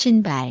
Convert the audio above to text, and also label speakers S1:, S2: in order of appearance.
S1: 신발.